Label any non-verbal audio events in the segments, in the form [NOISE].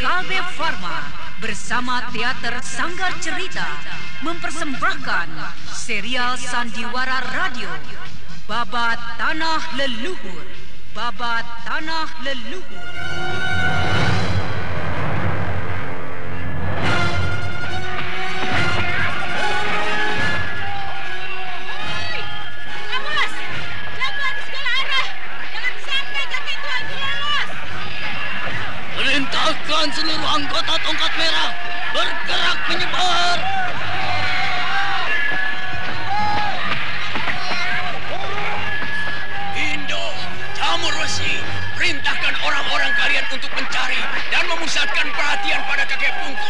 Kalbe Pharma bersama Teater Sanggar Cerita mempersembahkan serial Sandiwara Radio Babat Tanah Leluhur. Babat Tanah Leluhur anggota tongkat merah bergerak menyebar. Indo, Jamur Wesi, perintahkan orang-orang kalian untuk mencari dan memusatkan perhatian pada kakek pungkur.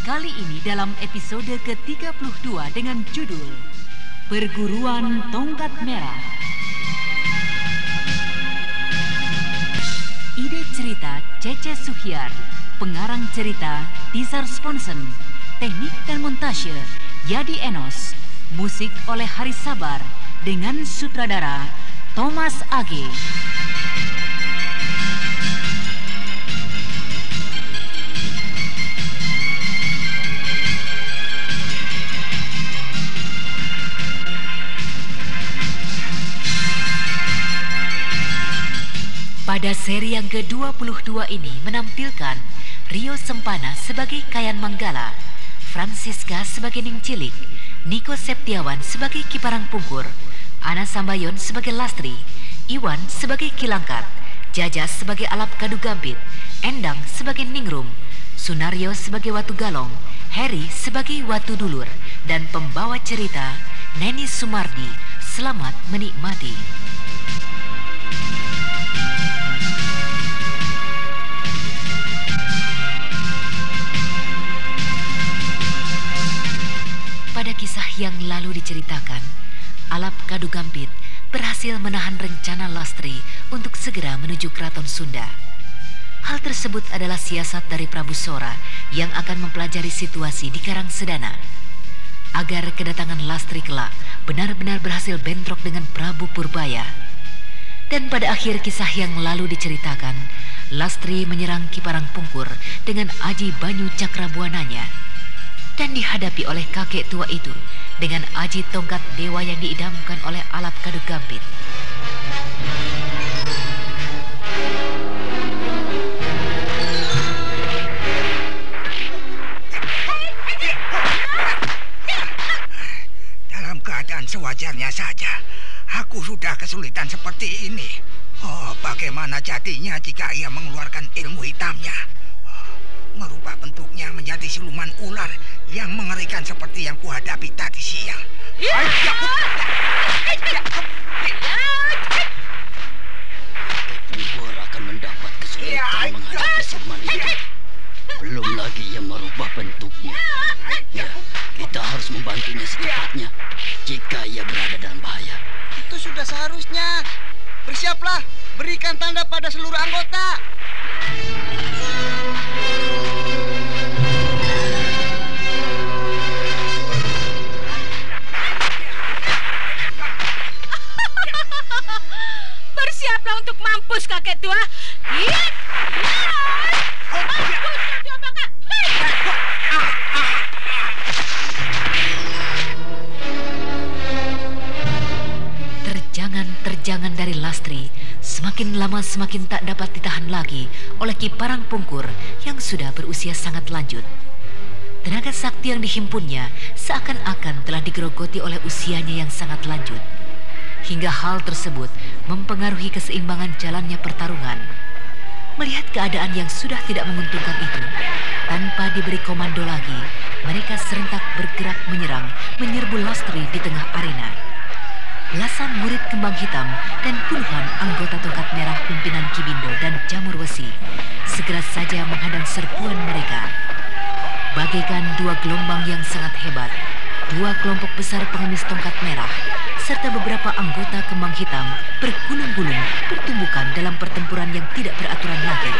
kali ini dalam episode ke-32 dengan judul Perguruan Tongkat Merah. Ide cerita Cece Suhyar, pengarang cerita Tizar Sponsen, teknik dan montase Yadi Enos, musik oleh Haris Sabar dengan sutradara Thomas Age. Pada seri yang ke-22 ini menampilkan Rio Sempana sebagai Kayan Manggala, Francisca sebagai Ning Cilik, Niko Septiawan sebagai Kiparang Pungkur, Ana Sambayon sebagai Lastri, Iwan sebagai Kilangkat, Jajas sebagai Alap Kadu Gambit, Endang sebagai Ningrum, Sunario sebagai Watu Galong, Harry sebagai Watu Dulur, dan pembawa cerita Neni Sumardi. Selamat menikmati. Kadu Gampit berhasil menahan rencana Lastri untuk segera menuju keraton Sunda. Hal tersebut adalah siasat dari Prabu Sora yang akan mempelajari situasi di Karang Sedana. Agar kedatangan Lastri kelak benar-benar berhasil bentrok dengan Prabu Purbaya. Dan pada akhir kisah yang lalu diceritakan, Lastri menyerang Kiparang Pungkur dengan Aji Banyu Cakrabuananya dan dihadapi oleh kakek tua itu dengan aji tongkat dewa yang diidamkan oleh Alap Kadu Gambit. Dalam keadaan sewajarnya saja, aku sudah kesulitan seperti ini. Oh, bagaimana jadinya jika ia mengeluarkan ilmu hitamnya? Oh, merubah bentuknya menjadi siluman ular yang mengerikan seperti yang kuhadapi tadi siang. Pungkur akan mendapat kesulitan menghadapi siluman itu. Belum lagi ia merubah bentuknya. Ya, kita harus membantunya secepatnya jika ia berada dalam bahaya. Itu sudah seharusnya. Bersiaplah, berikan tanda pada seluruh anggota. Bersiaplah untuk mampus kakek tua. Iya. Mampus apakah? Hei! Terjangan-terjangan dari Lastri semakin lama semakin tak dapat ditahan lagi oleh Ki Parang Pungkur yang sudah berusia sangat lanjut. Tenaga sakti yang dihimpunnya seakan-akan telah digerogoti oleh usianya yang sangat lanjut. Hingga hal tersebut mempengaruhi keseimbangan jalannya pertarungan. Melihat keadaan yang sudah tidak menguntungkan itu, tanpa diberi komando lagi, mereka serentak bergerak menyerang, menyerbu Lastri di tengah arena. Belasan murid kembang hitam dan puluhan anggota tongkat merah pimpinan Kibindo dan Jamur Wesi segera saja menghadang serbuan mereka. Bagaikan dua gelombang yang sangat hebat, dua kelompok besar pengemis tongkat merah serta beberapa anggota kembang hitam bergulung-gulung bertumbukan dalam pertempuran yang tidak beraturan lagi.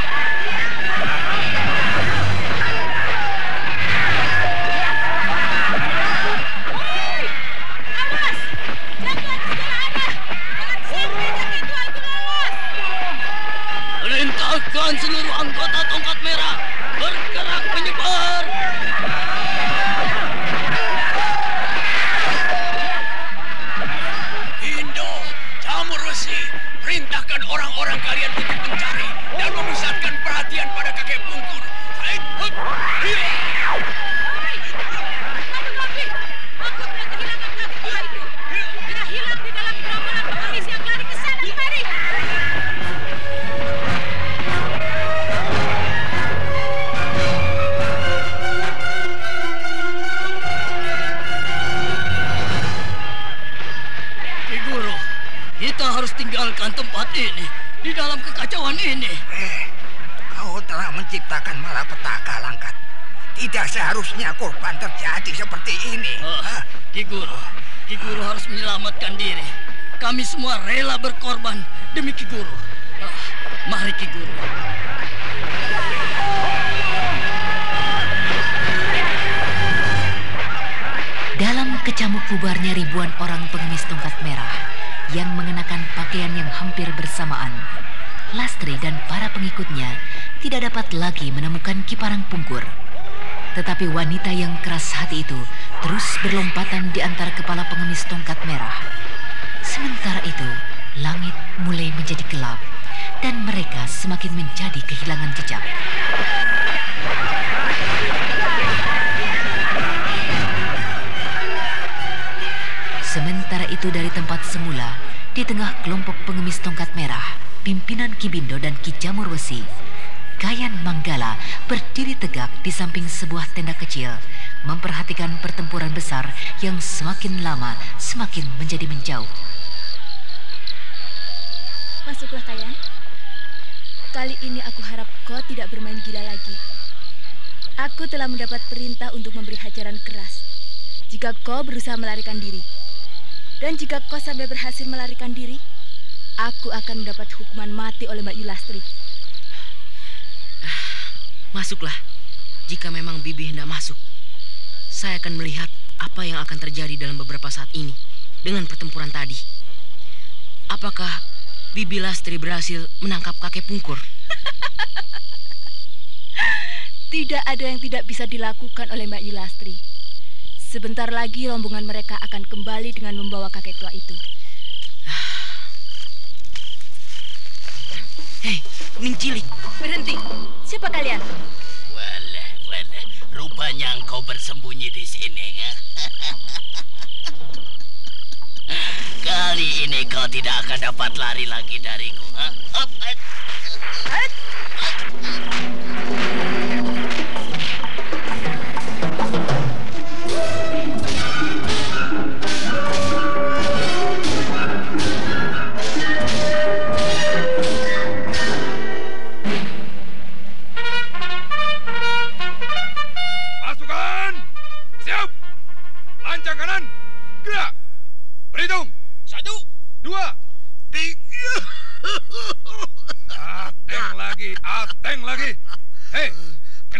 Awas! Jangan menciptakan malapetaka, Langkat. Tidak seharusnya korban terjadi seperti ini. Hah? Ki Guru, Ki Guru harus menyelamatkan diri. Kami semua rela berkorban demi Ki Guru. Ah, mari Ki Guru. Dalam kecamuk bubarnya ribuan orang pengemis tongkat merah yang mengenakan pakaian yang hampir bersamaan, Lastri dan para pengikutnya tidak dapat lagi menemukan Kiparang Pungkur. Tetapi wanita yang keras hati itu terus berlompatan di antara kepala pengemis tongkat merah. Sementara itu, langit mulai menjadi gelap dan mereka semakin menjadi kehilangan jejak. Sementara itu dari tempat semula, di tengah kelompok pengemis tongkat merah, pimpinan Kibindo dan Ki Jamur Wesi, Kayan Manggala berdiri tegak di samping sebuah tenda kecil, memperhatikan pertempuran besar yang semakin lama semakin menjadi menjauh. Masuklah Kayan. Kali ini aku harap kau tidak bermain gila lagi. Aku telah mendapat perintah untuk memberi hajaran keras. Jika kau berusaha melarikan diri. Dan jika kau sampai berhasil melarikan diri, aku akan mendapat hukuman mati oleh Mbak Yulastri. Masuklah. Jika memang Bibi hendak masuk, saya akan melihat apa yang akan terjadi dalam beberapa saat ini dengan pertempuran tadi. Apakah Bibi Lastri berhasil menangkap kakek pungkur? [LAUGHS] Tidak ada yang tidak bisa dilakukan oleh Mbak Yulastri. Sebentar lagi rombongan mereka akan kembali dengan membawa kakek tua itu. Hei, Ning Cilik, Berhenti. Siapa kalian? Walah, walah. Rupanya engkau bersembunyi di sini. [LAUGHS] Kali ini kau tidak akan dapat lari lagi dariku. ha? Up, up.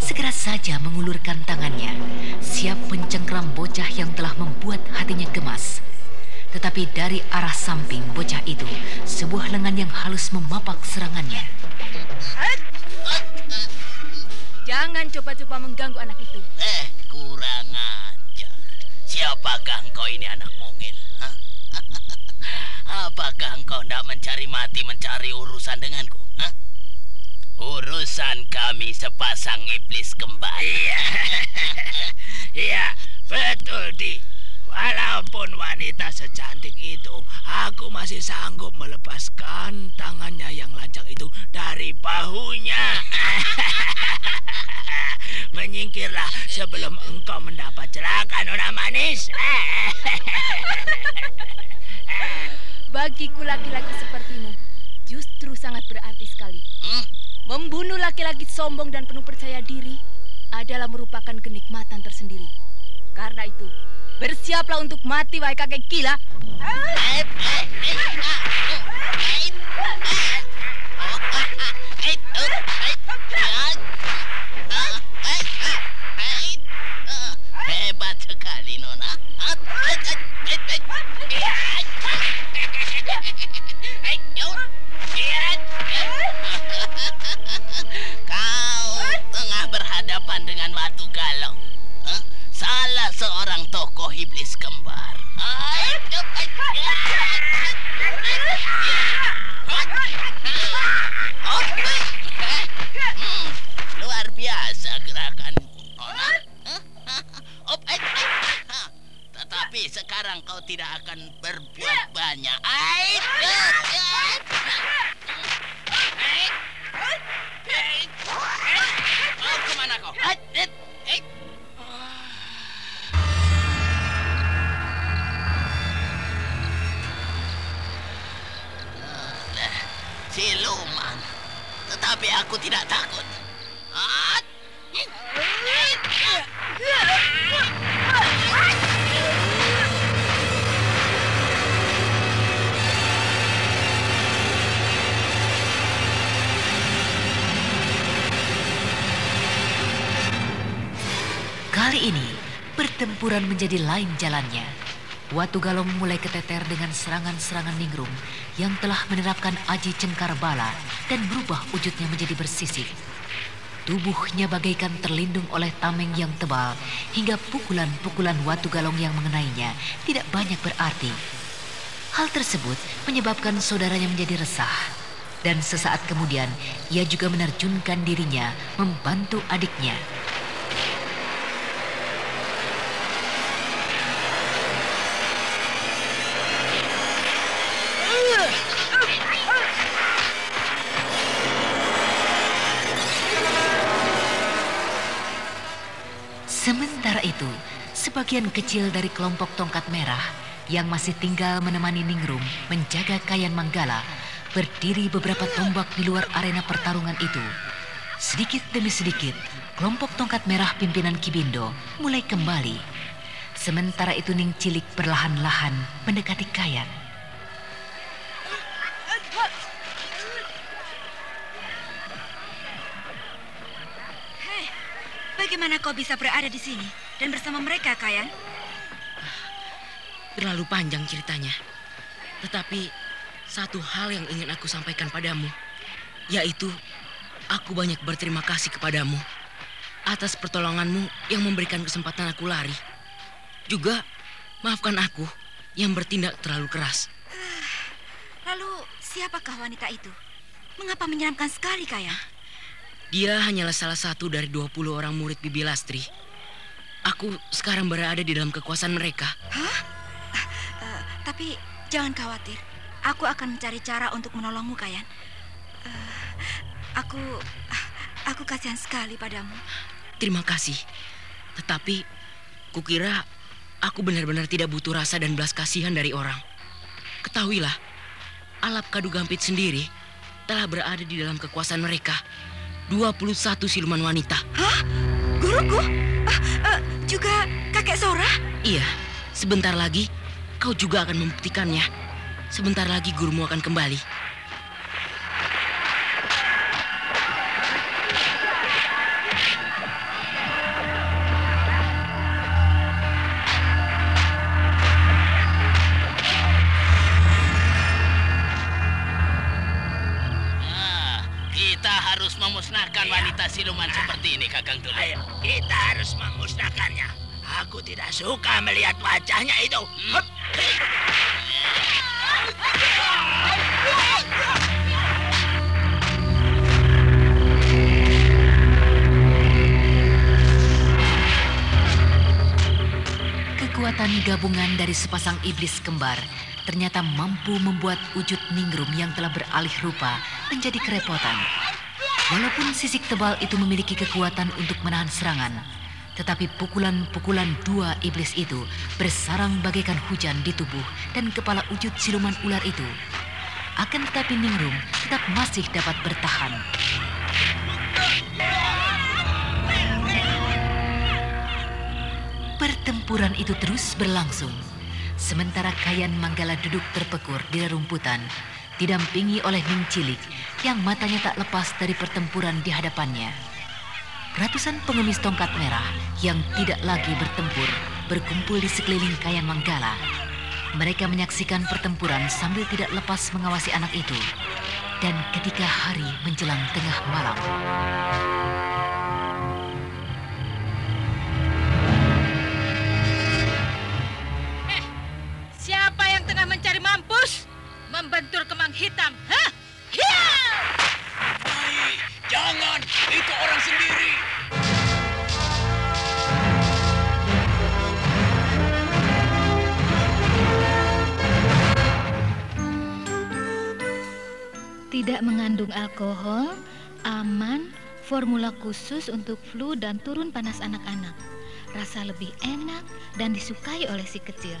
segera saja mengulurkan tangannya, siap mencengkram bocah yang telah membuat hatinya gemas. Tetapi dari arah samping bocah itu, sebuah lengan yang halus memapak serangannya. Jangan coba-coba mengganggu anak itu. Eh, kurang ajar. Siapakah engkau ini anak mungil? [LAUGHS] Apakah engkau tidak mencari mati mencari urusan denganku? Hah? Urusan kami sepasang iblis kembar. Iya. [LAUGHS] Iya, betul, Di. Walaupun wanita secantik itu, aku masih sanggup melepaskan tangannya yang lancang itu dari bahunya. [LAUGHS] Menyingkirlah sebelum engkau mendapat celaka, Nona Manis. [LAUGHS] Bagiku laki-laki sepertimu justru sangat berarti sekali. Hmm? Membunuh laki-laki sombong dan penuh percaya diri adalah merupakan kenikmatan tersendiri. Karena itu, bersiaplah untuk mati wahai kakek gila. Hebat sekali, Nona. Tokoh iblis kembar. Luar biasa gerakan Tetapi sekarang kau tidak akan berbuat banyak. Ai, pertempuran menjadi lain jalannya. Watu Galong mulai keteter dengan serangan-serangan Ningrum yang telah menerapkan aji cengkar bala dan berubah wujudnya menjadi bersisik. Tubuhnya bagaikan terlindung oleh tameng yang tebal hingga pukulan-pukulan Watu Galong yang mengenainya tidak banyak berarti. Hal tersebut menyebabkan saudaranya menjadi resah. Dan sesaat kemudian ia juga menerjunkan dirinya membantu adiknya. Itu, sebagian kecil dari kelompok tongkat merah yang masih tinggal menemani Ningrum menjaga Kayan Manggala berdiri beberapa tombak di luar arena pertarungan itu. Sedikit demi sedikit, kelompok tongkat merah pimpinan Kibindo mulai kembali. Sementara itu Ning Cilik perlahan-lahan mendekati Kayan. Bagaimana kau bisa berada di sini dan bersama mereka, Kayan? Terlalu panjang ceritanya. Tetapi satu hal yang ingin aku sampaikan padamu, yaitu aku banyak berterima kasih kepadamu atas pertolonganmu yang memberikan kesempatan aku lari. Juga maafkan aku yang bertindak terlalu keras. Lalu, siapakah wanita itu? Mengapa menyeramkan sekali, Kayang? Dia hanyalah salah satu dari 20 orang murid Bibi Lastri. Aku sekarang berada di dalam kekuasaan mereka. Hah? Uh, tapi jangan khawatir. Aku akan mencari cara untuk menolongmu, Kayan. Uh, aku aku kasihan sekali padamu. Terima kasih. Tetapi kukira aku benar-benar tidak butuh rasa dan belas kasihan dari orang. Ketahuilah, Alap Kadu Gampit sendiri telah berada di dalam kekuasaan mereka. 21 siluman wanita. Hah? Guruku? Uh, uh, juga kakek Sora? Iya, sebentar lagi kau juga akan membuktikannya. Sebentar lagi gurumu akan kembali. Kekuatan gabungan dari sepasang iblis kembar ternyata mampu membuat wujud Ningrum yang telah beralih rupa menjadi kerepotan. Walaupun sisik tebal itu memiliki kekuatan untuk menahan serangan, tetapi pukulan-pukulan dua iblis itu bersarang bagaikan hujan di tubuh dan kepala wujud siluman ular itu. Akan tetapi Ningrum tetap masih dapat bertahan. Pertempuran itu terus berlangsung. Sementara Kayan Manggala duduk terpekur di rerumputan, didampingi oleh Ning Cilik yang matanya tak lepas dari pertempuran di hadapannya. Ratusan pengemis tongkat merah yang tidak lagi bertempur berkumpul di sekeliling Kayan Manggala. Mereka menyaksikan pertempuran sambil tidak lepas mengawasi anak itu. Dan ketika hari menjelang tengah malam, Membentur kemang hitam, hah? Hiya! Hai, jangan, itu orang sendiri. Tidak mengandung alkohol, aman, formula khusus untuk flu dan turun panas anak-anak. Rasa lebih enak dan disukai oleh si kecil.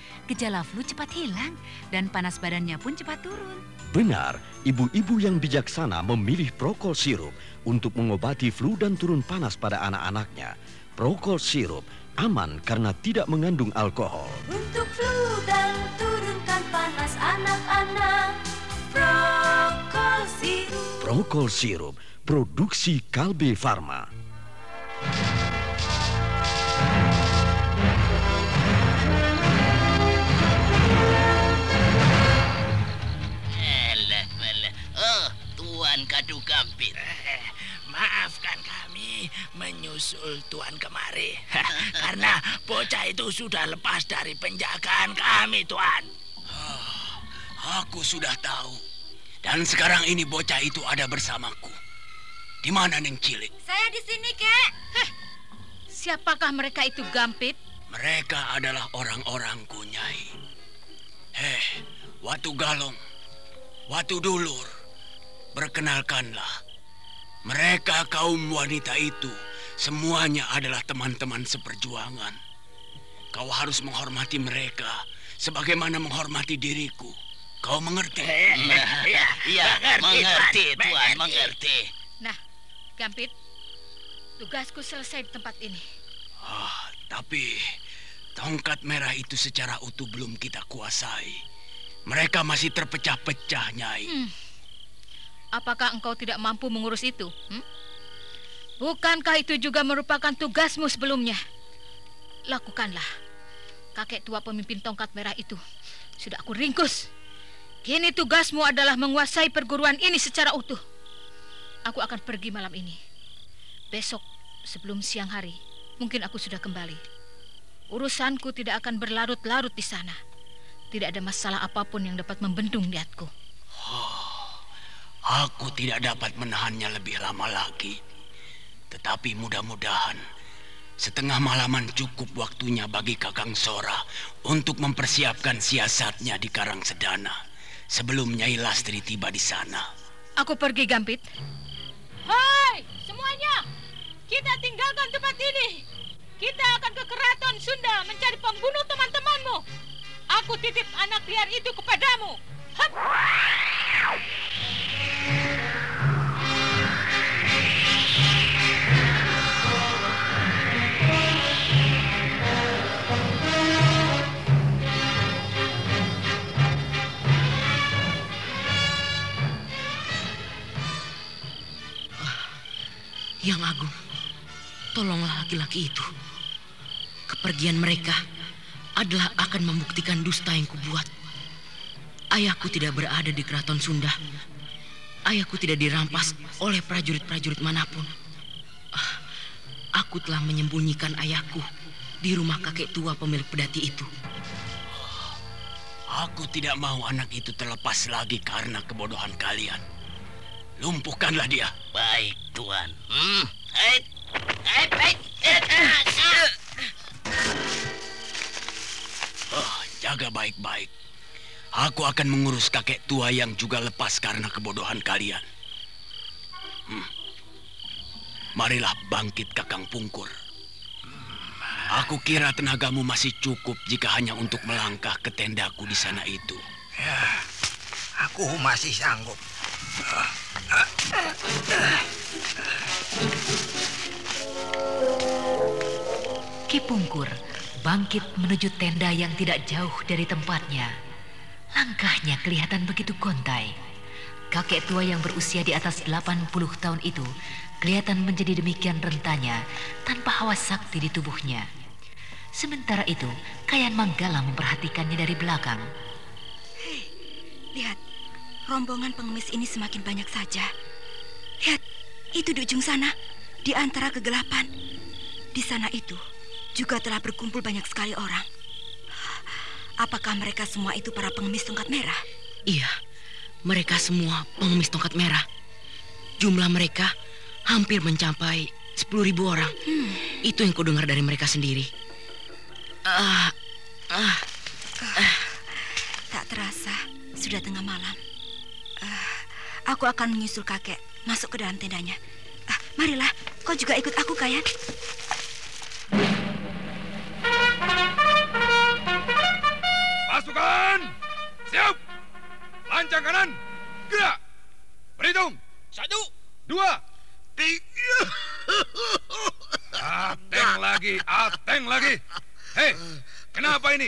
Gejala flu cepat hilang dan panas badannya pun cepat turun. Benar, ibu-ibu yang bijaksana memilih Prokol sirup untuk mengobati flu dan turun panas pada anak-anaknya. Prokol sirup aman karena tidak mengandung alkohol. Untuk flu dan turunkan panas anak-anak, Prokol sirup. Prokol sirup, produksi Kalbe Farma. Sudah lepas dari penjagaan kami, Tuan. Oh, aku sudah tahu. Dan sekarang ini bocah itu ada bersamaku. Di mana Neng Cilik? Saya di sini, Kek. Heh, siapakah mereka itu, Gampit? Mereka adalah orang-orangku, Nyai. Heh, Watu Galong, Watu Dulur, berkenalkanlah. Mereka kaum wanita itu semuanya adalah teman-teman seperjuangan. Kau harus menghormati mereka sebagaimana menghormati diriku. Kau mengerti? Iya, iya, mengerti, mengerti, Tuan, mengerti. Nah, Gampit, Tugasku selesai di tempat ini. Ah, tapi tongkat merah itu secara utuh belum kita kuasai. Mereka masih terpecah-pecah, Nyai. Hmm. Apakah engkau tidak mampu mengurus itu? Hmm? Bukankah itu juga merupakan tugasmu sebelumnya? Lakukanlah. Kakek tua pemimpin tongkat merah itu sudah aku ringkus. Kini tugasmu adalah menguasai perguruan ini secara utuh. Aku akan pergi malam ini. Besok sebelum siang hari, mungkin aku sudah kembali. Urusanku tidak akan berlarut-larut di sana. Tidak ada masalah apa pun yang dapat membendung niatku. Aku tidak dapat menahannya lebih lama lagi. Tetapi mudah-mudahan setengah malaman cukup waktunya bagi Kakang Sora untuk mempersiapkan siasatnya di Karang Sedana sebelum Nyai Lastri tiba di sana. Aku pergi, Gampit. Hai, semuanya! Kita tinggalkan tempat ini. Kita akan ke keraton Sunda mencari pembunuh teman-temanmu. Aku titip anak liar itu kepadamu. Hup! Yang Agung, tolonglah laki-laki itu. Kepergian mereka adalah akan membuktikan dusta yang kubuat. Ayahku tidak berada di keraton Sunda. Ayahku tidak dirampas oleh prajurit-prajurit mana pun. Ah, Aku telah menyembunyikan ayahku di rumah kakek tua pemilik pedati itu. Aku tidak mau anak itu terlepas lagi karena kebodohan kalian. Lumpuhkanlah dia. Baik, Tuan. Hmm. Eh, eh, eh, eh, eh. Oh, jaga baik-baik. Aku akan mengurus kakek tua yang juga lepas karena kebodohan kalian. Hmm. Marilah bangkit Kakang Pungkur. Aku kira tenagamu masih cukup jika hanya untuk melangkah ke tendaku di sana itu. Ya, aku masih sanggup. Ki Pungkur bangkit menuju tenda yang tidak jauh dari tempatnya. Langkahnya kelihatan begitu gontai. Kakek tua yang berusia di atas 80 tahun itu kelihatan menjadi demikian rentanya tanpa hawa sakti di tubuhnya. Sementara itu, Kayan Manggala memperhatikannya dari belakang. Hei, lihat. Rombongan pengemis ini semakin banyak saja. Lihat, itu di ujung sana, di antara kegelapan. Di sana itu juga telah berkumpul banyak sekali orang. Apakah mereka semua itu para pengemis tongkat merah? Iya, mereka semua pengemis tongkat merah. Jumlah mereka hampir mencapai 10 ribu orang. Hmm. Itu yang kudengar dari mereka sendiri. Ah, ah, ah. Tak terasa, sudah tengah malam. Ah, aku akan menyusul kakek masuk ke dalam tendanya. Ah, marilah, kau juga ikut aku, Kayan. Pasukan! Siap! Lancang kanan! Gerak! Berhitung! Satu! Dua! Tiga! Ateng lagi! Ateng lagi! Hei! Kenapa ini?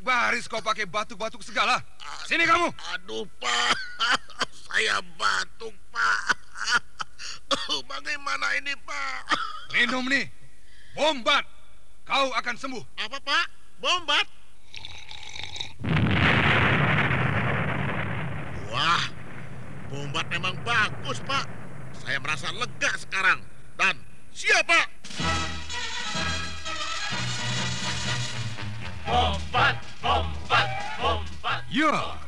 Baris kau pakai batuk-batuk segala. Sini kamu. Aduh, Pak. [LAUGHS] Saya batuk, Pak. [LAUGHS] Bagaimana ini, Pak? [LAUGHS] Minum nih. Bombat. Kau akan sembuh. Apa, Pak? Bombat? Wah, bombat memang bagus, Pak. Saya merasa lega sekarang. Dan siapa? Bombat, bombat, bombat. Ya,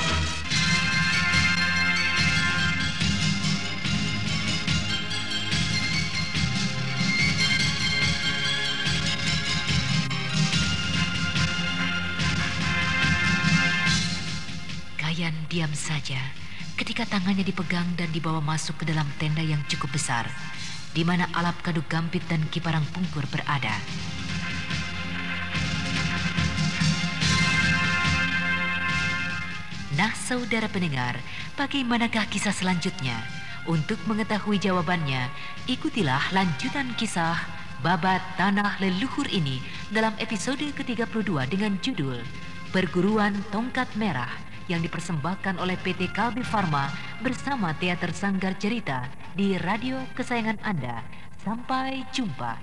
Diam saja ketika tangannya dipegang dan dibawa masuk ke dalam tenda yang cukup besar, di mana alap kadu gampit dan kiparang pungkur berada. Nah, saudara pendengar, bagaimanakah kisah selanjutnya? Untuk mengetahui jawabannya, ikutilah lanjutan kisah Babat Tanah Leluhur ini dalam episode ke-32 dengan judul Perguruan Tongkat Merah yang dipersembahkan oleh PT Kalbi Farma bersama Teater Sanggar Cerita di radio kesayangan Anda. Sampai jumpa.